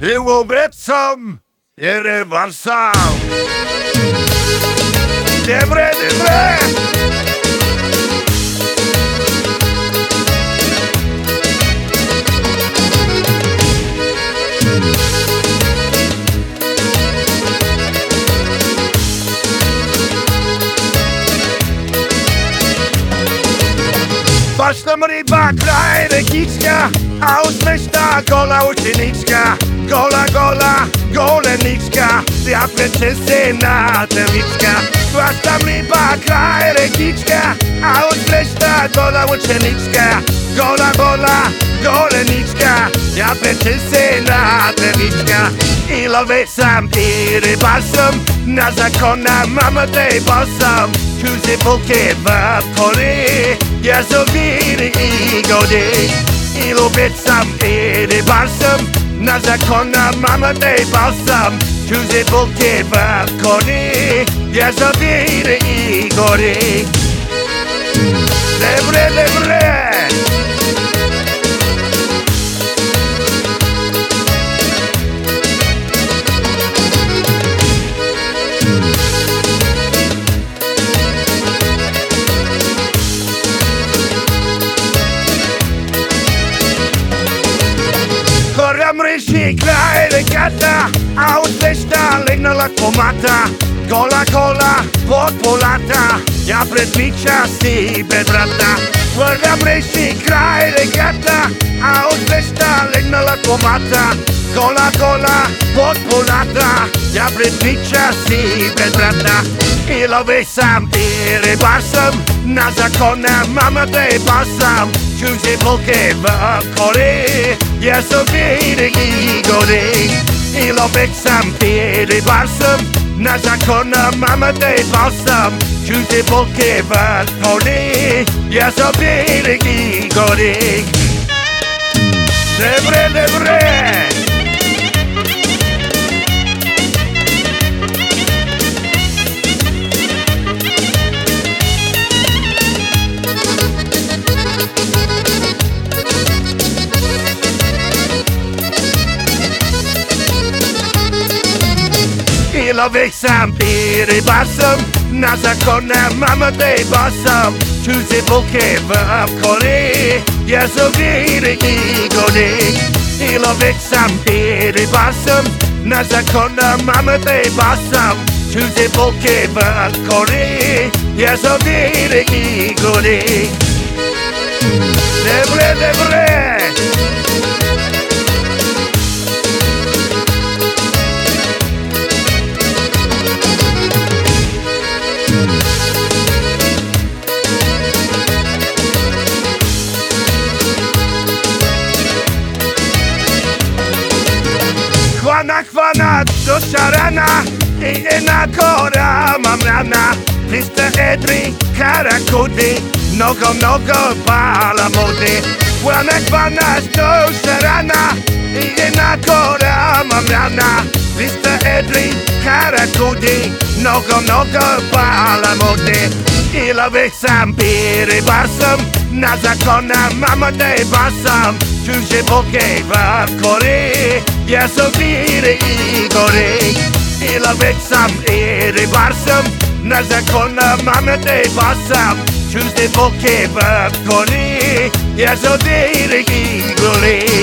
и убийцам, и ревансам. Дебре, дебре! Dobre Başlam ryba, kraj A uśmieszna gola uczeniczka Gola, gola, goleniczka czysty na tewiczka Başlam ryba, kraj rekiczka A uśmieszna gola uczeniczka Gola, gola, goleniczka czysty na tewiczka I lowy sam i rybasem Na zakona mama tej bosem Tuzy bukie w kory Ja zaviri igode i ljubit sam ili bar sam Na zakona mama ne bal sam Tuze bulke balkoni Ja zaviri igode Lebre, lebre mreșicla, elegata gata, leșta, legnă la comata Cola, cola, pot polata Ia pred picea, si pe brata Fără mreșicla, elegata Auzi leșta, legnă la comata Cola, cola, pot polata Ia pred picea, si pe brata I lovej sam, i rybar sam Na zakonę mama tej pasam Czuć się blokie w Ja sobie i gori I lovi sam i rybasem Na zakona mama te pasam Čuži bulke v kori Ja sobie i gori Dobre, dobre I lovi sam i rybasem Na zakona mama tej basam Čuzi bulke v kori Ja zoviri i godi I lovi sam i rybasem Na zakona mama tej basam Čuzi bulke v kori Ja zoviri i godi Dobre, dobre Chwana, pana do szarana I nie na kora mam rana. Lista edry, karakudy Nogo, nogo, pala mody. Łanek pana do szarana I nie na kora mam rana. Lista edry, karakudy Nogo, nogo, pala mody. Ilowych sam piry basem Na zakona mam odej basem Czuł się w Korei Ja zoviri i gori I lovi sam i rybasem Na zakona mama tej basam Čuže bulke v kori Ja zoviri i gori